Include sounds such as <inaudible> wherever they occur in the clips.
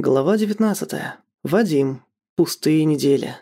Глава 19. Вадим. Пустые недели.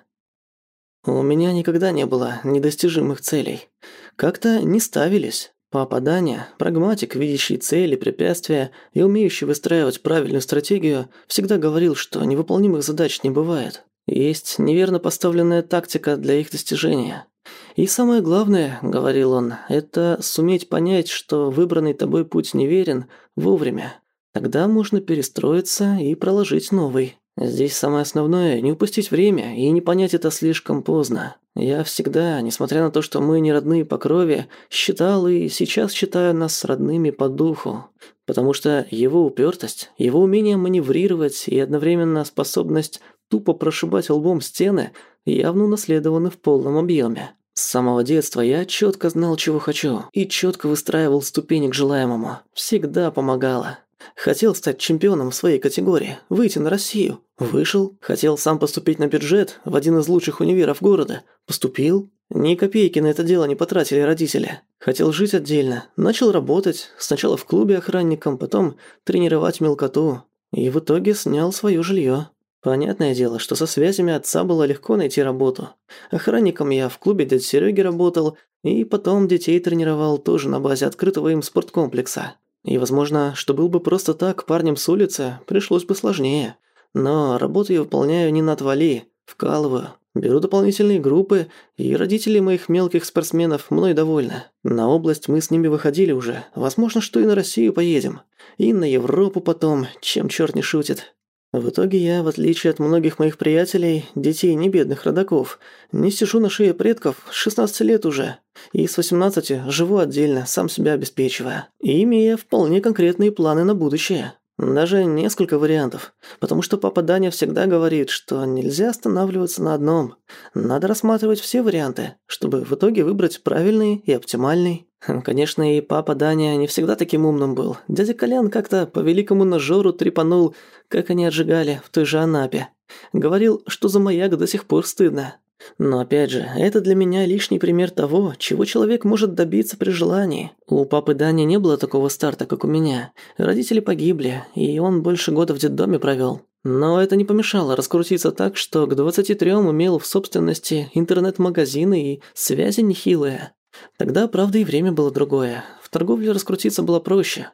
У меня никогда не было недостижимых целей. Как-то не ставились. Папа Даня, прагматик, видящий цели, препятствия и умеющий выстраивать правильную стратегию, всегда говорил, что невыполнимых задач не бывает. Есть неверно поставленная тактика для их достижения. И самое главное, говорил он, это суметь понять, что выбранный тобой путь неверен вовремя. Тогда можно перестроиться и проложить новый. Здесь самое основное – не упустить время и не понять это слишком поздно. Я всегда, несмотря на то, что мы не родные по крови, считал и сейчас считаю нас родными по духу. Потому что его упертость, его умение маневрировать и одновременно способность тупо прошибать лбом стены явно унаследованы в полном объеме. С самого детства я четко знал, чего хочу, и четко выстраивал ступени к желаемому. Всегда помогало. Хотел стать чемпионом в своей категории, выйти на Россию. Вышел. Хотел сам поступить на бюджет в один из лучших универов города. Поступил. Ни копейки на это дело не потратили родители. Хотел жить отдельно. Начал работать. Сначала в клубе охранником, потом тренировать мелкоту. И в итоге снял свое жилье. Понятное дело, что со связями отца было легко найти работу. Охранником я в клубе дяди Серёги работал, и потом детей тренировал тоже на базе открытого им спорткомплекса. И, возможно, что был бы просто так парнем с улицы, пришлось бы сложнее. Но работу я выполняю не на отвали, вкалываю. Беру дополнительные группы, и родители моих мелких спортсменов мной довольны. На область мы с ними выходили уже. Возможно, что и на Россию поедем. И на Европу потом, чем черт не шутит. В итоге я, в отличие от многих моих приятелей, детей не бедных родаков, не сижу на шее предков с 16 лет уже, и с 18 живу отдельно, сам себя обеспечивая, и имея вполне конкретные планы на будущее. Даже несколько вариантов, потому что папа Даня всегда говорит, что нельзя останавливаться на одном. Надо рассматривать все варианты, чтобы в итоге выбрать правильный и оптимальный. Конечно, и папа Даня не всегда таким умным был. Дядя Колян как-то по великому нажору трепанул, как они отжигали в той же Анапе. Говорил, что за маяк до сих пор стыдно. Но опять же, это для меня лишний пример того, чего человек может добиться при желании. У папы Дани не было такого старта, как у меня. Родители погибли, и он больше года в детдоме провел. Но это не помешало раскрутиться так, что к 23 имел в собственности интернет-магазины и связи нехилые. Тогда, правда, и время было другое. В торговле раскрутиться было проще.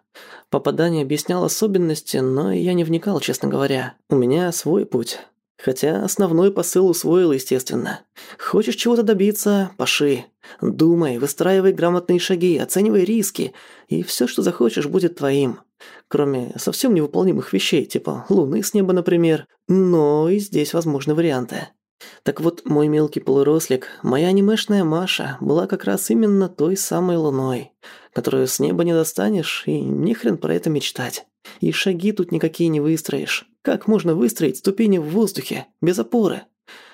Попадание объяснял особенности, но я не вникал, честно говоря. У меня свой путь. Хотя основной посыл усвоил, естественно. Хочешь чего-то добиться – паши. Думай, выстраивай грамотные шаги, оценивай риски, и все, что захочешь, будет твоим. Кроме совсем невыполнимых вещей, типа луны с неба, например. Но и здесь возможны варианты. Так вот, мой мелкий полурослик, моя анимешная Маша, была как раз именно той самой луной, которую с неба не достанешь, и ни хрен про это мечтать. И шаги тут никакие не выстроишь. Как можно выстроить ступени в воздухе, без опоры?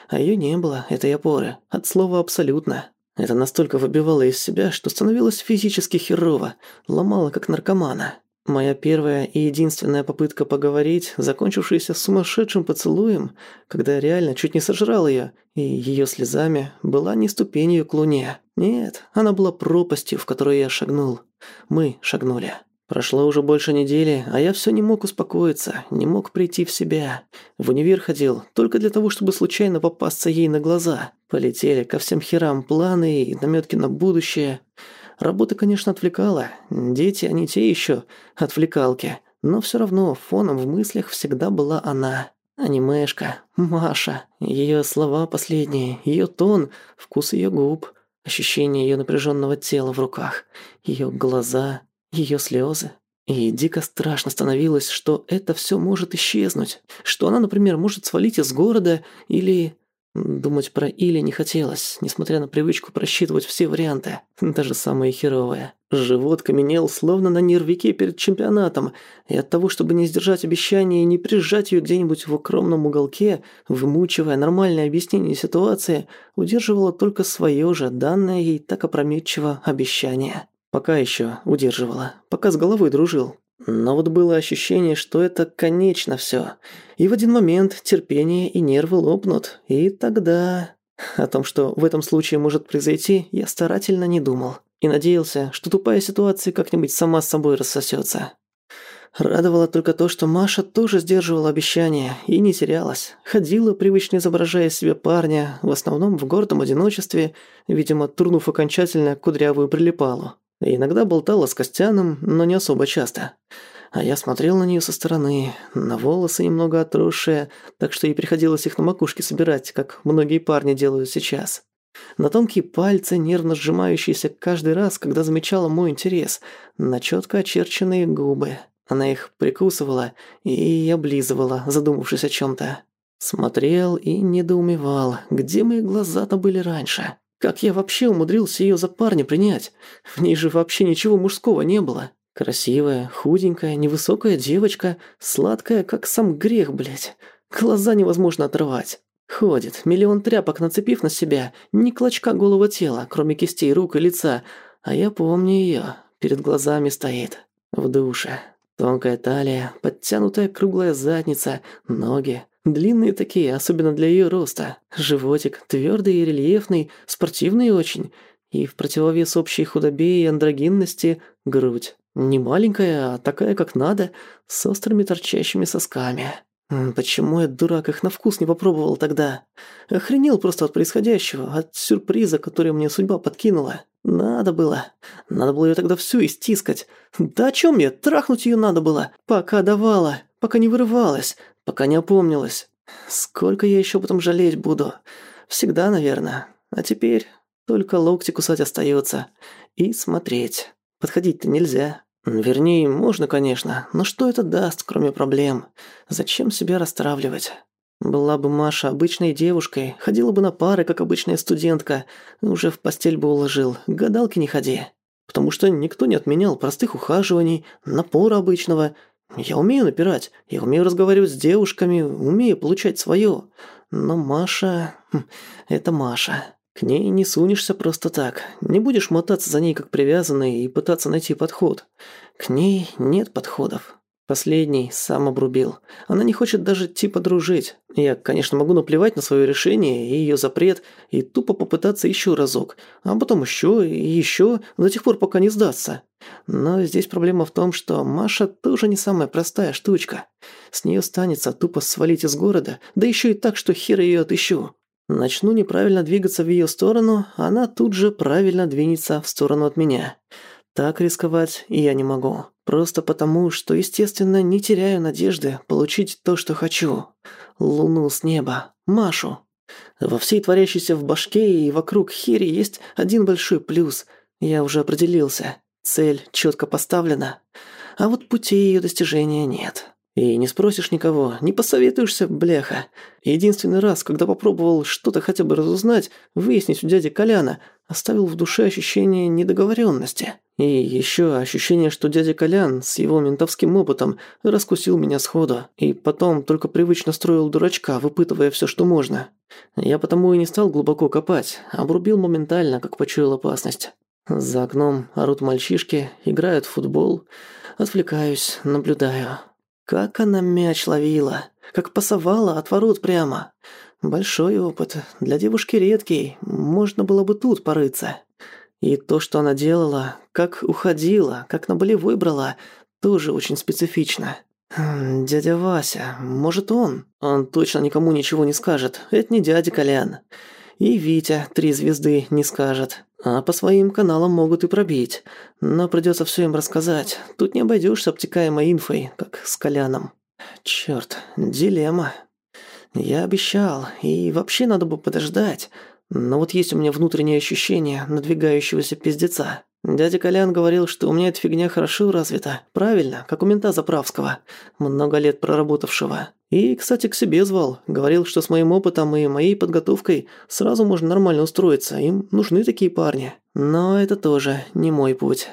А её не было, этой опоры, от слова «абсолютно». Это настолько выбивало из себя, что становилось физически херово, ломало как наркомана. Моя первая и единственная попытка поговорить, закончившаяся сумасшедшим поцелуем, когда я реально чуть не сожрал её, и её слезами, была не ступенью к луне. Нет, она была пропастью, в которую я шагнул. Мы шагнули. Прошло уже больше недели, а я все не мог успокоиться, не мог прийти в себя. В универ ходил только для того, чтобы случайно попасться ей на глаза. Полетели ко всем херам планы и намётки на будущее. Работа, конечно, отвлекала. Дети, они те еще отвлекалки. Но все равно фоном в мыслях всегда была она. Анимешка, Маша, ее слова последние, ее тон, вкус ее губ, ощущение ее напряженного тела в руках, ее глаза, ее слезы. И дико страшно становилось, что это все может исчезнуть. Что она, например, может свалить из города или... Думать про «или» не хотелось, несмотря на привычку просчитывать все варианты, даже самые херовые. Живот каменел, словно на нервике перед чемпионатом, и от того, чтобы не сдержать обещание и не прижать ее где-нибудь в укромном уголке, вымучивая нормальное объяснение ситуации, удерживало только свое же, данное ей так опрометчиво обещание. Пока еще удерживала, пока с головой дружил. Но вот было ощущение, что это конечно все. И в один момент терпение и нервы лопнут. И тогда... О том, что в этом случае может произойти, я старательно не думал. И надеялся, что тупая ситуация как-нибудь сама с собой рассосется. Радовало только то, что Маша тоже сдерживала обещания и не терялась. Ходила, привычно изображая себе парня, в основном в гордом одиночестве, видимо, турнув окончательно кудрявую прилипалу. Иногда болтала с Костяном, но не особо часто. А я смотрел на нее со стороны, на волосы немного отросшие, так что ей приходилось их на макушке собирать, как многие парни делают сейчас. На тонкие пальцы, нервно сжимающиеся каждый раз, когда замечала мой интерес, на четко очерченные губы. Она их прикусывала и облизывала, задумавшись о чем-то. Смотрел и недоумевал, где мои глаза-то были раньше. Как я вообще умудрился ее за парня принять? В ней же вообще ничего мужского не было. Красивая, худенькая, невысокая девочка, сладкая, как сам грех, блядь. Глаза невозможно отрывать. Ходит, миллион тряпок нацепив на себя, ни клочка голого тела, кроме кистей рук и лица. А я помню ее, перед глазами стоит, в душе. Тонкая талия, подтянутая круглая задница, ноги, Длинные такие, особенно для ее роста. Животик твердый и рельефный, спортивный очень. И в противовес общей худобе и андрогинности грудь. Не маленькая, а такая, как надо, с острыми торчащими сосками. Почему я, дурак, их на вкус не попробовал тогда? Охренел просто от происходящего, от сюрприза, который мне судьба подкинула. Надо было. Надо было ее тогда всю истискать. Да о чем мне? Трахнуть ее надо было, пока давала, пока не вырывалась, пока не опомнилась. Сколько я еще потом жалеть буду? Всегда, наверное. А теперь только локти кусать остается и смотреть. Подходить-то нельзя. Вернее, можно, конечно, но что это даст, кроме проблем? Зачем себя расстраивать? Была бы Маша обычной девушкой, ходила бы на пары, как обычная студентка, уже в постель бы уложил, гадалки не ходи. Потому что никто не отменял простых ухаживаний, напора обычного, я умею напирать, я умею разговаривать с девушками, умею получать свое. Но Маша... Хм, это Маша. К ней не сунешься просто так. Не будешь мотаться за ней как привязанный и пытаться найти подход. К ней нет подходов. Последний сам обрубил. Она не хочет даже типа дружить. Я, конечно, могу наплевать на свое решение и ее запрет и тупо попытаться еще разок, а потом еще и еще до тех пор, пока не сдастся. Но здесь проблема в том, что Маша тоже не самая простая штучка. С нее станется тупо свалить из города, да еще и так, что хер ее отыщу. Начну неправильно двигаться в ее сторону, она тут же правильно двинется в сторону от меня. Так рисковать я не могу. Просто потому, что, естественно, не теряю надежды получить то, что хочу. Луну с неба. Машу. Во всей творящейся в башке и вокруг хире есть один большой плюс. Я уже определился. Цель четко поставлена. А вот путей ее достижения нет. И не спросишь никого, не посоветуешься, бляха. Единственный раз, когда попробовал что-то хотя бы разузнать, выяснить у дяди Коляна, оставил в душе ощущение недоговоренности. И еще ощущение, что дядя Колян с его ментовским опытом раскусил меня сходу, и потом только привычно строил дурачка, выпытывая все, что можно. Я потому и не стал глубоко копать, обрубил моментально, как почуял опасность. За окном орут мальчишки, играют в футбол. Отвлекаюсь, наблюдаю. Как она мяч ловила, как пасовала от ворот прямо. Большой опыт, для девушки редкий, можно было бы тут порыться. И то, что она делала, как уходила, как на болевой брала, тоже очень специфично. Хм, дядя Вася, может он? Он точно никому ничего не скажет, это не дядя Колян. И Витя, три звезды, не скажет. А по своим каналам могут и пробить. Но придется все им рассказать. Тут не обойдешься обтекаемой инфой, как с Коляном. Черт, дилемма. Я обещал, и вообще надо бы подождать. Но вот есть у меня внутреннее ощущение надвигающегося пиздеца. Дядя Колян говорил, что у меня эта фигня хорошо развита. Правильно, как у мента Заправского, много лет проработавшего. И, кстати, к себе звал. Говорил, что с моим опытом и моей подготовкой сразу можно нормально устроиться. Им нужны такие парни. Но это тоже не мой путь.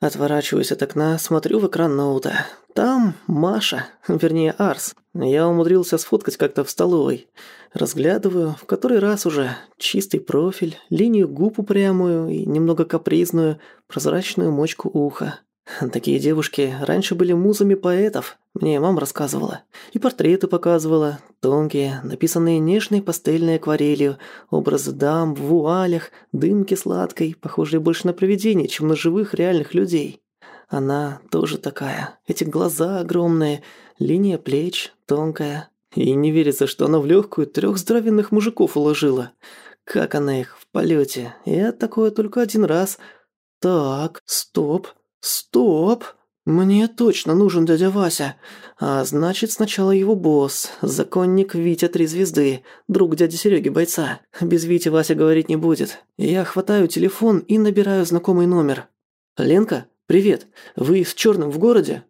Отворачиваюсь от окна, смотрю в экран ноута. Там Маша, <laughs> вернее Арс. Я умудрился сфоткать как-то в столовой. Разглядываю, в который раз уже, чистый профиль, линию губ упрямую и немного капризную, прозрачную мочку уха. <laughs> Такие девушки раньше были музами поэтов, мне мама рассказывала. И портреты показывала, тонкие, написанные нежной пастельной акварелью, образы дам в вуалях, дымки сладкой, похожие больше на привидения, чем на живых реальных людей. Она тоже такая. Эти глаза огромные, линия плеч тонкая. И не верится, что она в легкую трех здоровенных мужиков уложила. Как она их в полете? Я такое только один раз. Так, стоп, стоп. Мне точно нужен дядя Вася. А значит, сначала его босс, законник Витя Три Звезды, друг дяди Сереги бойца. Без Вити Вася говорить не будет. Я хватаю телефон и набираю знакомый номер. «Ленка, привет. Вы с Черным в городе?